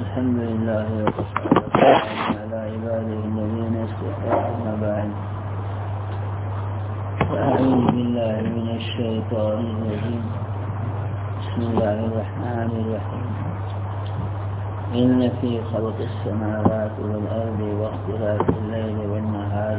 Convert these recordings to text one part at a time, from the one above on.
الحمد لله على عباده الذين استطاعوا بعد وأعوذ بالله من الشيطان الرجيم بسم الله الرحمن الرحيم إن في خلق السماوات والأرض واختلاف الليل والنهار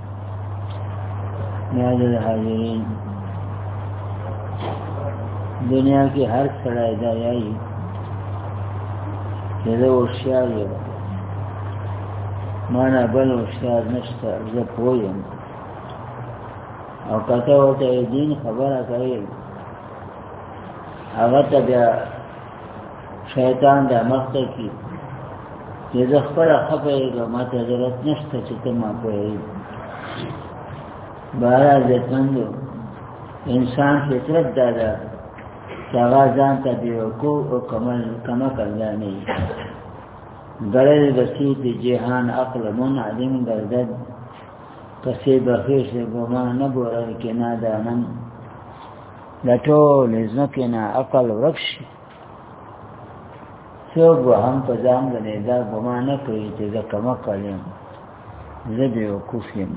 معزز حاضرین دنیا کې هر سړی دا یایي چې زه هوښیار یم ما نه بل هوښیار نشته زه پوه یم او که ته ورته دین خبره کوې هغه ته بیا شیطان دا مخته کی چې زه خپل خپه یې ما ته ضرورت نشته چې ته ما کوی بارا زتمندو انسان فطرت دا ده چې هغه ځان ته دی کو او کمل کما کړل نه درې بسیط جهان عقل من علم گردد کسی بخیش گمان نبورر کنا دانم لټول ځمکې نه عقل ورک شي څوک به هم په ځان باندې دا ګمان نه کوي چې زه کمکل یم زه بېوقوف یم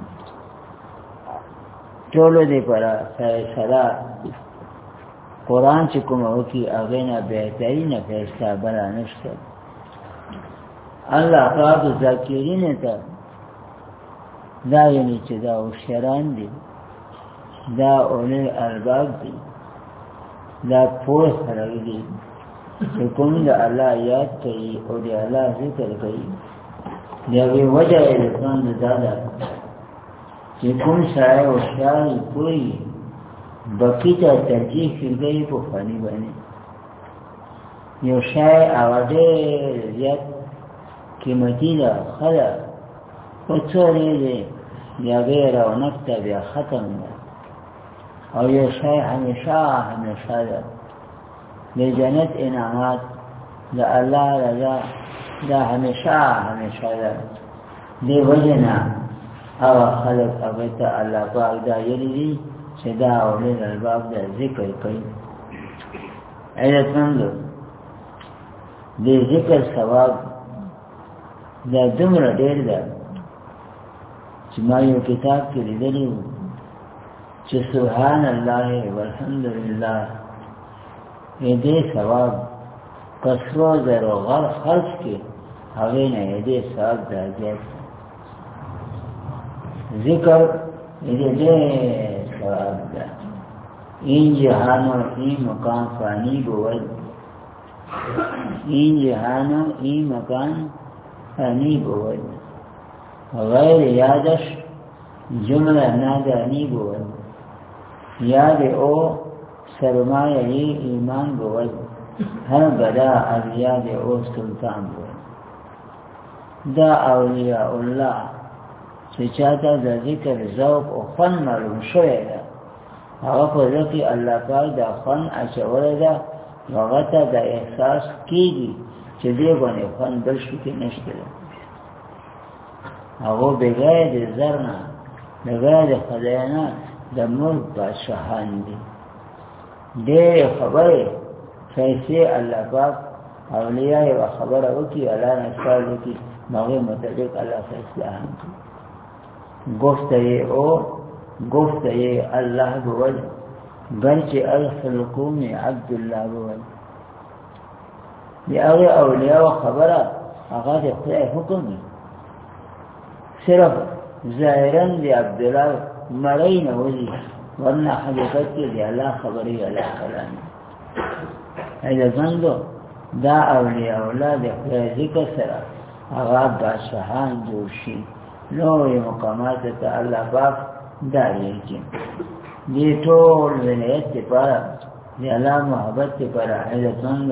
ټولو دې پر فیصله قرآن چې کومه وکړي هغې نه بهترینه فیصله بله نشته الله پاک ذاکرینې ته دا یعنی چې دا هوښیاران دي دا اولې ارباب دي دا پوه سره دي چې کوم د الله یاد کوي او د الله ذکر کوي د یوې وجه یې د ځان د دا ده چې کوم سړی هوښیار وي پوه وي بقي ته ترجیح ورکوي په فاني باندې یو شی هغه ډېر زیات قیمتي ده ښه ده په چورې دی بیا غیر او نفته بیا ختم ده او یو شای همیشه همیشه ده د جنت انعامات د الله رضا دا همیشه همیشه ده دی وجنا او خلق هغه ته الله پاک دا یلی دي چې دا اولین الباب د ذکر کوي ایت مند دې ذکر ثواب دا دومره ډېر ده چې ما یو کتاب کې لیدلی و چې سبحان الله والحمد لله یې دې ثواب په سرو زرو غر خرڅ کې هغې نه یې دې ثواب دا زیات ذکر یې دې ثواب ده این جهان و این مقام فانی بود این جهان و این مکان فانی بود غیر یادش جمله نادانی بود یاد او سرمایه ایمان بود هر بدا از یاد او سلطان بود دا اولیاء الله چې چاته د ذکر ذوق او فن معلوم شوی دا هغه په ځکه الله پاک دا فن اچولی ده هغه ته د احساس کیږي چې دې باندې خوان بل شي کې نشته هغه بغیر د زرنا بغیر د خدای نه د ملک بادشاهان دي دې خبره پیسې الله پاک اولیاء و خبره وکي الله نه سوال وکي مغه متعلق الله فیصله هم کوي گفته او گفته الله بود بلکه الخلقوم عبدالله بود یا هغه اولیاء و خبره هغه د خدای حکم دی صرف ظاهرا د عبدالله مړی نه وځي ورنه حقیقت کې د الله خبرې الله کلام ایله ځندو دا اولیاء اولاد خدای ذکر سره هغه بادشاهان جوړ شي نوې مقامات ته الله پاک دا لیکي دې ټول ولایت لپاره د الله محبت لپاره علتمند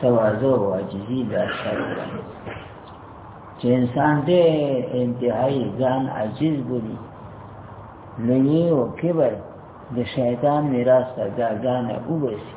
تواضع او عاجزي دا شرط دی چې انسان دې انتهایی ځان عاجز بولي لوی او کبر د شیطان میراث ته ځان وباسي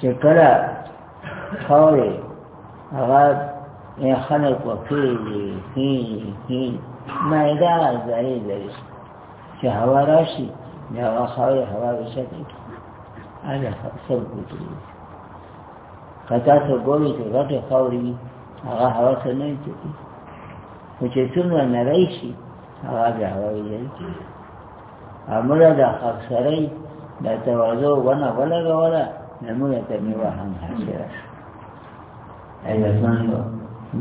چې کله خاورې هغه یې خلک وکړي هي هي مایده ځای ځای چې هوا راشي نو هغه خاورې هوا وشکي هغه سب کوي کتا ته ګوري چې غټه خاورې هغه هوا سره نه کوي خو چې څومره نری شي هغه بیا هوا ویل کېږي امره دا خاکسرۍ دا تواضع ونه ولګوله نمونه ته میوه هم حاصله شو عزتمندو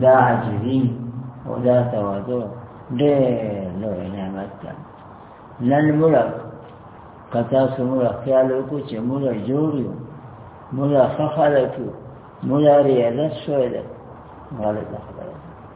دا عاجزي او دا تواضع ډېر لوی نعمت ده نن موږ که تاسو موږ خیال وکړو چې موږ جوړ یو موږ ښه خلک یو موږ ریاضت شوی ده غلطه خبره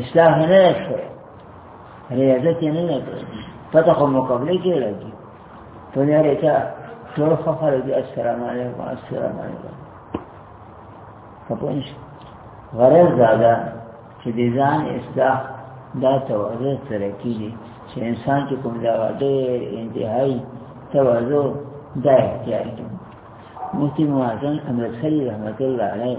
اصلاح نه شو ریاضت یې نه کړی پته خو مقابله کې راځي په دې اړه چې ټول خبره دي السلام علیکم السلام علیکم په پوهیږ غرض دا ده چې د ځان اصلاح دا توازن سره کیږي چې انسان چې کوم دا ډېر انتهایی توازن دا اختیار کړي مفتي معظم امرخلي رحمت الله علیه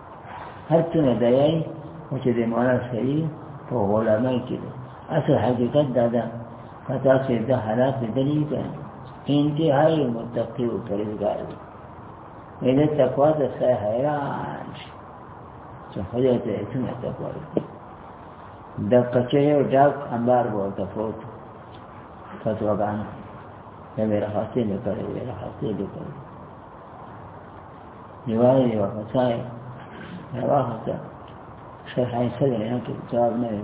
هر څونه دی او چې د مولانا شری په غلامۍ کې دی اصل حقیقت دا ده که تاسو د حالات لیدلي که انتهایی متقی و پرهیزګار وي نو د تقوا ته سړی حیران شي چې خدای ته یې څومره تقوا وکړي د کچې یو ډاک انبار به ورته پروت و فتواګانو د مېرخاستې مې کړې وې مېرخاستې دې کړې یوازې یو غچای راوخته شیخ عیسی دی نه کې جواب نه دی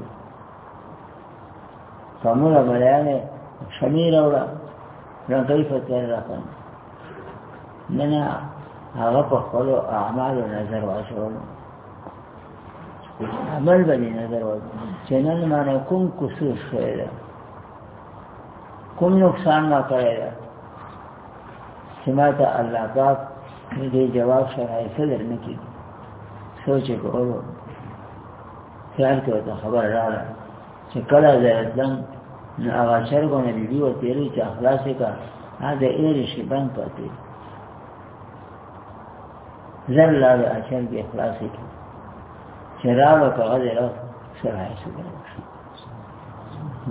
فمولا بیان شمیر اولا نه کیف تیر راکن نه نه هغه په خپل اعمال نظر واچول عمل باندې نظر واچول چې نن معنی کوم کوشش کړی کوم نقصان ما کړی چې ما ته الله پاک دې جواب شرای صدر نه کی سوچ کولو خیال کې ورته خبر راغله چې کله زه ځم نو هغه چرګو نه بیبي ورته ویلي چې خلاص یې کړه هغه د ایرې شي بند پاتې زر لا د اچر کې خلاص یې کړه چې راوه که غځې راوه سره یې سره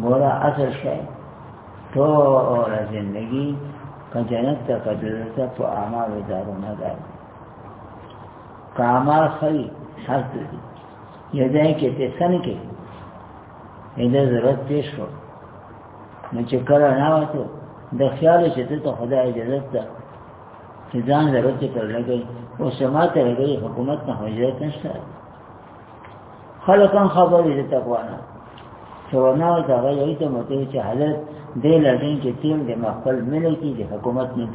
ګوره اصل شي ټول زندگی که جنت ته کتلو ته په اعمالو دارو نه ده که اعمال ښيي هلته دي یو ځای کې ته څه نه کوي یې د ضرورت پېښ شو نو چې کله نه وتو د خیال چې ته ته خدای اجازه ده چې ځان ضرورت یې پر لګوي اوس ما ته لګوي حکومت نه اجازه نشته خلکان خبرې د تقوا نه سونا دا غوړي ته مته چې حضرت دې لړین کې تیم د مخفل ملي کې د حکومت نه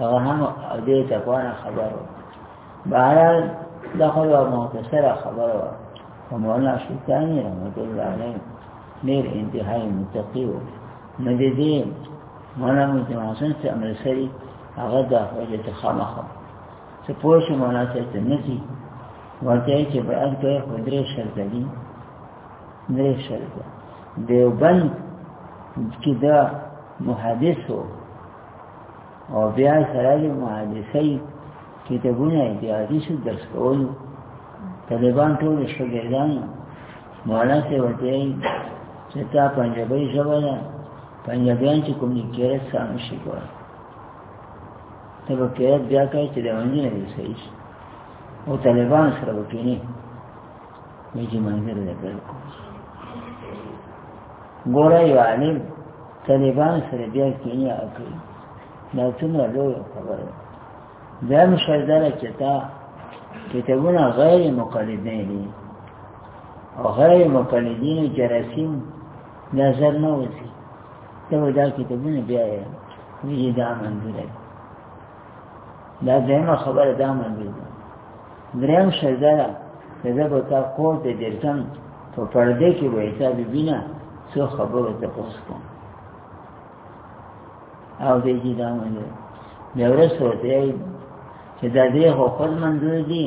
هغه هم دې تقوا نه خبرو بهرحال دا خو یو مختصره خبره وه او مولانا شیطاني رحمت الله علیه ډېر انتهایی متقي و نو د دې مولانا مجمع حسن چې امر سری هغه د خپل خامخا څه پوه شي مولا صاحب ته نه ځي ورته یې چې بیان کوي خو درې شرطه دي درې شرطه دیوبند کې دا محدث و او بیا سره د محدثۍ کتابونه یې د حدیثو درس کولو طالبان ټول شاګردان مولا صاحب ورته یې چې تا پنجابۍ ژبه ده پنجابیان چې کوم لیکره سم شي کوه ته به کېرت بیا کوي چې د منځي نه دې صحیح شي او طالبان سره به کېني وایي چې منځي دې پیل کوي ګوره یو عالم طالبان سره بیا کېني او کوي دا څومره لویه خبره ده دا مشکل دا ده چې تا کتابونه غیر مقلدین دي او غیر مقلدین جراسیم دا زر نه وځي ته وایي دا کتابونه بیا یې ویې دا منظور دی دا دویمه خبره دا منظور ده دریم شی دا ده چې زه به تا کور ته درځم په پردې کې به یې تا ببینه څو خبرو تپوس کوم او دې چې دا منظور بیا وروسته ورته وایي چې دا دې خو خپل منظور دي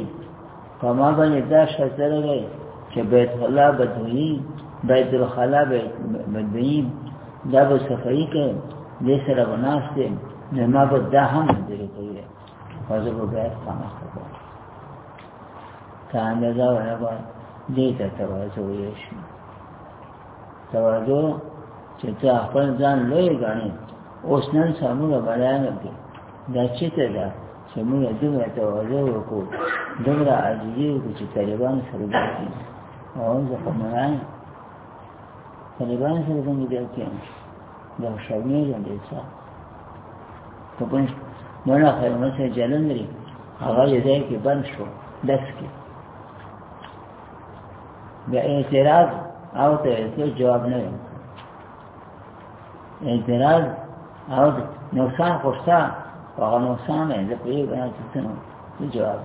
په ما باندې دا شرط لري چې بیت الله بدوي بیت الخلا بدوي دا به صفائی کې دې سره بناسته نه ما به دا هم درې کوي او زه به بیا سمه کوم تا اندازه وایي دې ته تواضع وي شي تواضع چې ته خپل ځان لوی ګڼې اوس نن سمو بلایان کې دا چې ته ده چې موږ دومره تواضع وکړو دومره عاجزي وکړو چې طالبان سره ګرځي او زه خو نه وایم طالبان سره څنګه بیا کېم دا شرمېږم ډېر څه په پنځ مولا خیرونه سره جلن لري هغه یې ځای کې بند شو دس کې بیا اعتراض او ته جواب نه اعتراض او نقصان خوشتا هغه نقصان یې د پیری بنا چې څنګه جواب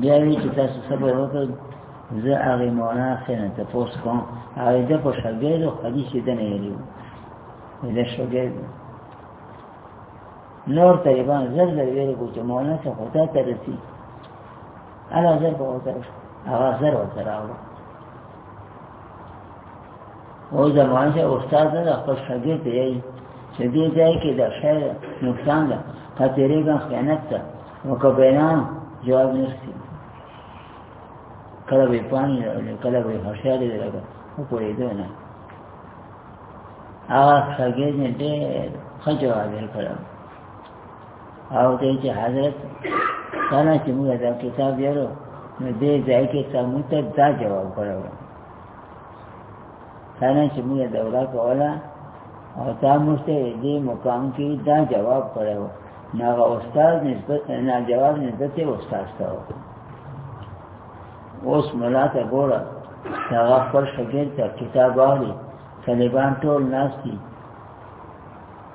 بیا وی چې تاسو صبر وکړئ زه هغه مولا سره ته پوس کوم هغه د په شګیر او حدیث دې نه یلی دا شګیر نور طالبان زر زر ویل کو چې مولا ته خدا ته رسی الا زر په وته هغه زر وته راوړو او زمان چې استاد نه خپل شاګرد دی چې دې ځای کې د خیر نقصان ده که تېرېږم خیانت ده او که بیان جواب نشته کله به پانی راولي کله به هوښیاري راولي خو پوهېدو نه هغه شاګرد مې ډېر ښه جواب یې کړی او دې چې حضرت کله چې موږ دا کتاب یارو نو دې ځای کې سمون ته دا جواب کړو کله چې موږ دوره کوله او تا موږ ته دې مقام کې دا جواب کړو نو هغه استاد نسبت نه جواب نسبت یې استاد ته اوس ملا ته ګوره هغه خپل شګیر ته کتاب والی طالبان ټول ناس دي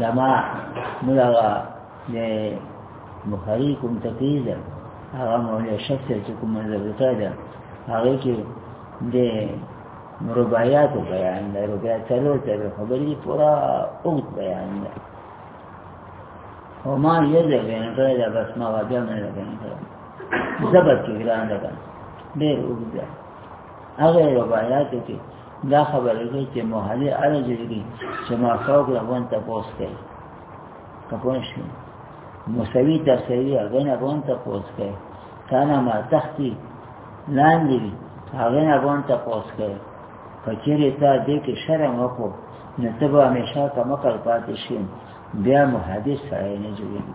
دا ما مولا د بخاری کوم تقید هغه مولا شخص چې کوم ضرورته ده هغه کې د رباعیات بیان ده رباعیات چلو چلو خبرې پورا اوږد بیان ده وما یزه بیان کړی دا بس ما واجب نه بیان کړی زبر کې ګران ده ډېر اوږد ده هغه روایت کې دا خبره ده چې محلي عرض لري چې ما فوق لغون ته پوس کوي کپون شو مساوي تسوي هغه نه غون ته پوس کوي کانا ما تختی لاندې وي هغه نه غون ته پوس کوي کچېرې تا دې کې شرم وکړو نو ته به همیشه کمکل پاتې شي بیا محدث سړی نه جوړېږي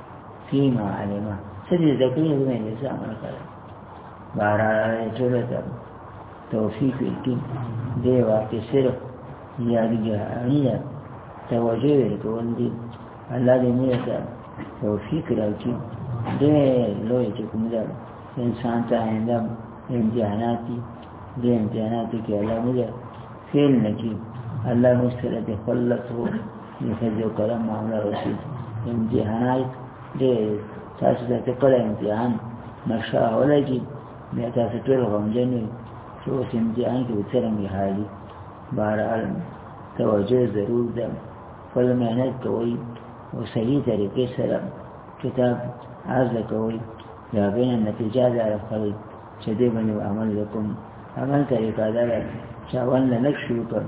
فيما علم سدي ذكي هو من الإسلام القلم بارا جلد توفيق الدين دي واقع سرق يا رجاء توجه لكون دين الله دې موږ ته توفیق راکړي ډېر لوی چې کوم دا انسان ته آینده امتحانات دي دې امتحانات کې الله موږ فیل نه کړي الله موږ سره دې خلص وکړي نو څه یو کلام معاملې وشي امتحانات دې تاسو ته په کله امتحان نشه ولګي بیا تاسو ټول غمجن وي چې اوس امتحان کې څرنګه حالي بهرحال توجه ضرور ده خپل محنت کوئ او صحیح طریقې سره کتاب عرض کوئ د هغې نه نتیجه دا راخلئ چې دې باندې عمل وکړم عمل طریقه دا ده چې اول نه لږ شروع کړم